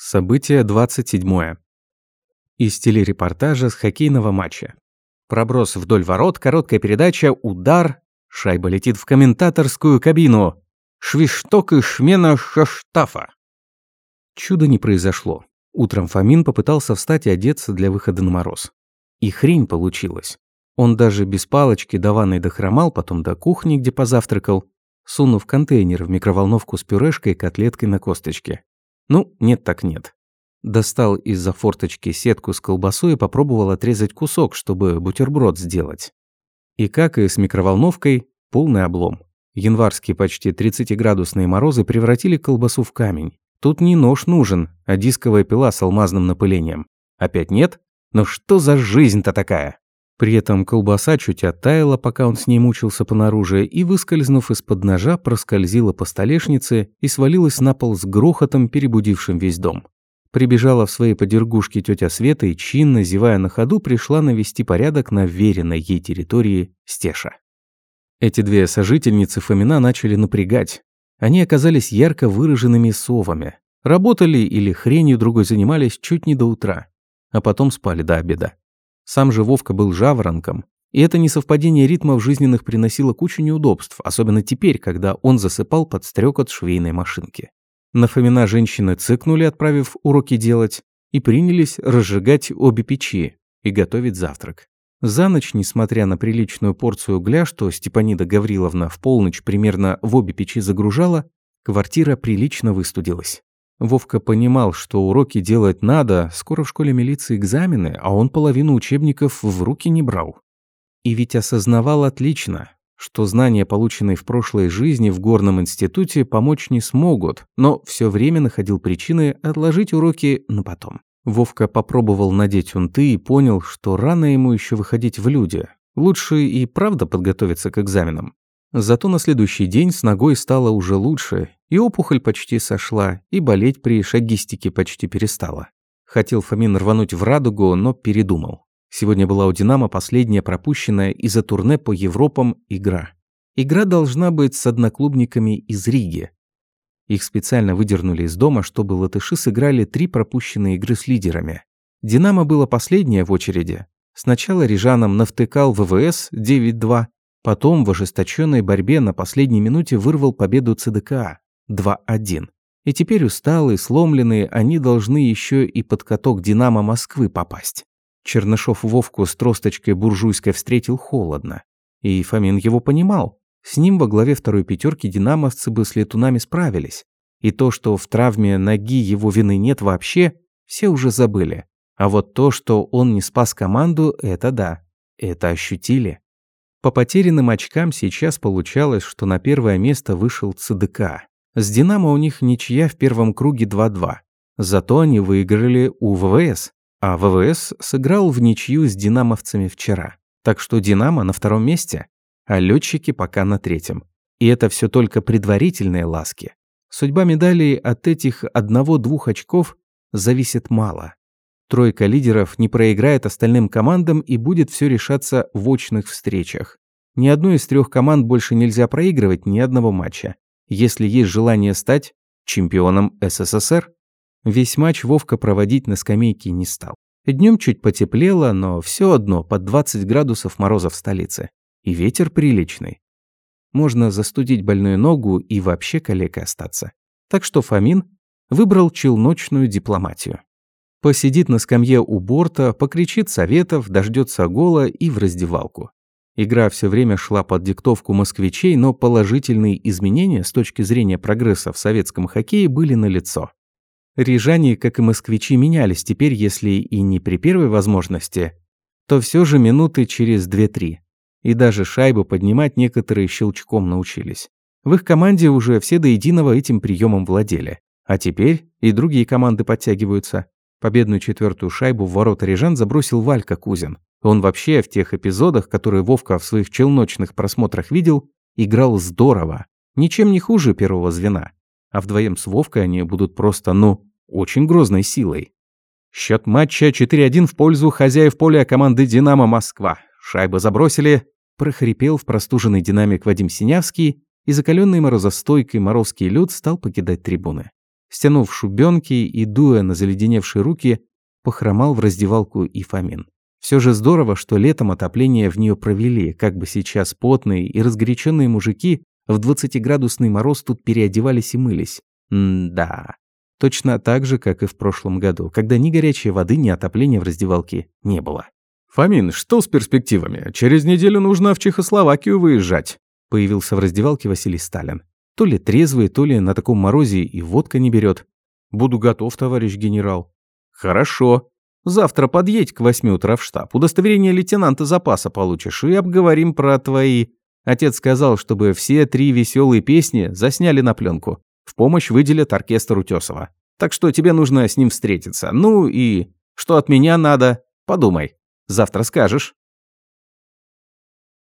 Событие 27. Из телерепортажа с хоккейного матча. Проброс вдоль ворот, короткая передача, удар. Шайба летит в комментаторскую кабину. Швишток и шмена Шаштафа. Чудо не произошло. Утром Фомин попытался встать и одеться для выхода на мороз. И хрень получилась. Он даже без палочки до ванной дохромал, потом до кухни, где позавтракал, сунув контейнер в микроволновку с пюрешкой и котлеткой на косточке. Ну, нет так нет. Достал из-за форточки сетку с колбасой и попробовал отрезать кусок, чтобы бутерброд сделать. И как и с микроволновкой, полный облом. Январские почти 30-градусные морозы превратили колбасу в камень. Тут не нож нужен, а дисковая пила с алмазным напылением. Опять нет? Но что за жизнь-то такая? При этом колбаса чуть оттаяла, пока он с ней мучился понаружи, и, выскользнув из-под ножа, проскользила по столешнице и свалилась на пол с грохотом, перебудившим весь дом. Прибежала в своей подергушке тетя Света и, чинно зевая на ходу, пришла навести порядок на веренной ей территории Стеша. Эти две сожительницы Фомина начали напрягать. Они оказались ярко выраженными совами. Работали или хренью другой занимались чуть не до утра, а потом спали до обеда. Сам же Вовка был жаворонком, и это несовпадение ритмов жизненных приносило кучу неудобств, особенно теперь, когда он засыпал под стрекот швейной машинки. На Фомина женщины цыкнули, отправив уроки делать, и принялись разжигать обе печи и готовить завтрак. За ночь, несмотря на приличную порцию угля, что Степанида Гавриловна в полночь примерно в обе печи загружала, квартира прилично выстудилась. Вовка понимал, что уроки делать надо, скоро в школе милиции экзамены, а он половину учебников в руки не брал. И ведь осознавал отлично, что знания, полученные в прошлой жизни в горном институте, помочь не смогут, но все время находил причины отложить уроки на потом. Вовка попробовал надеть унты и понял, что рано ему еще выходить в люди. Лучше и правда подготовиться к экзаменам. Зато на следующий день с ногой стало уже лучше, и опухоль почти сошла, и болеть при шагистике почти перестала. Хотел Фомин рвануть в радугу, но передумал. Сегодня была у «Динамо» последняя пропущенная из-за турне по Европам игра. Игра должна быть с одноклубниками из Риги. Их специально выдернули из дома, чтобы латыши сыграли три пропущенные игры с лидерами. «Динамо» было последнее в очереди. Сначала рижанам навтыкал ВВС 9-2, Потом в ожесточенной борьбе на последней минуте вырвал победу ЦДК 2-1. И теперь усталые, сломленные, они должны еще и под каток «Динамо» Москвы попасть. Чернышов Вовку с тросточкой буржуйской встретил холодно. И Фомин его понимал. С ним во главе второй пятерки динамовцы бы с летунами справились. И то, что в травме ноги его вины нет вообще, все уже забыли. А вот то, что он не спас команду, это да. Это ощутили. По потерянным очкам сейчас получалось, что на первое место вышел ЦДК. С «Динамо» у них ничья в первом круге 2-2. Зато они выиграли у ВВС, а ВВС сыграл в ничью с «Динамовцами» вчера. Так что «Динамо» на втором месте, а летчики пока на третьем. И это все только предварительные ласки. Судьба медалей от этих одного-двух очков зависит мало. Тройка лидеров не проиграет остальным командам и будет все решаться в очных встречах. Ни одной из трех команд больше нельзя проигрывать ни одного матча, если есть желание стать чемпионом СССР. Весь матч Вовка проводить на скамейке не стал. Днем чуть потеплело, но все одно под 20 градусов мороза в столице. И ветер приличный. Можно застудить больную ногу и вообще калекой остаться. Так что Фомин выбрал челночную дипломатию. Посидит на скамье у борта, покричит советов, дождется гола и в раздевалку. Игра все время шла под диктовку москвичей, но положительные изменения с точки зрения прогресса в советском хоккее были налицо. Рижане, как и москвичи, менялись теперь, если и не при первой возможности, то все же минуты через 2-3. И даже шайбу поднимать некоторые щелчком научились. В их команде уже все до единого этим приемом владели. А теперь и другие команды подтягиваются. Победную четвертую шайбу в ворота Рижан забросил Валька Кузин. Он вообще в тех эпизодах, которые Вовка в своих челночных просмотрах видел, играл здорово. Ничем не хуже первого звена. А вдвоем с Вовкой они будут просто, ну, очень грозной силой. Счет матча 4-1 в пользу хозяев поля команды «Динамо Москва». Шайбы забросили, прохрипел в простуженный динамик Вадим Синявский, и закаленный морозостойкий морозский лед стал покидать трибуны. Стянув шубенки и дуя на заледеневшие руки, похромал в раздевалку и Фомин. Все же здорово, что летом отопление в нее провели, как бы сейчас потные и разгоряченные мужики в 20-градусный мороз тут переодевались и мылись. М-да. Точно так же, как и в прошлом году, когда ни горячей воды, ни отопления в раздевалке не было. «Фомин, что с перспективами? Через неделю нужно в Чехословакию выезжать», появился в раздевалке Василий Сталин. То ли трезвый, то ли на таком морозе и водка не берет. «Буду готов, товарищ генерал». «Хорошо. Завтра подъедь к восьми утра в штаб. Удостоверение лейтенанта запаса получишь и обговорим про твои...» Отец сказал, чтобы все три веселые песни засняли на пленку. В помощь выделят оркестр Утесова. Так что тебе нужно с ним встретиться. Ну и... Что от меня надо? Подумай. Завтра скажешь.